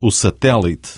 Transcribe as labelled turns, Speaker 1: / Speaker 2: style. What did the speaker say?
Speaker 1: o satélite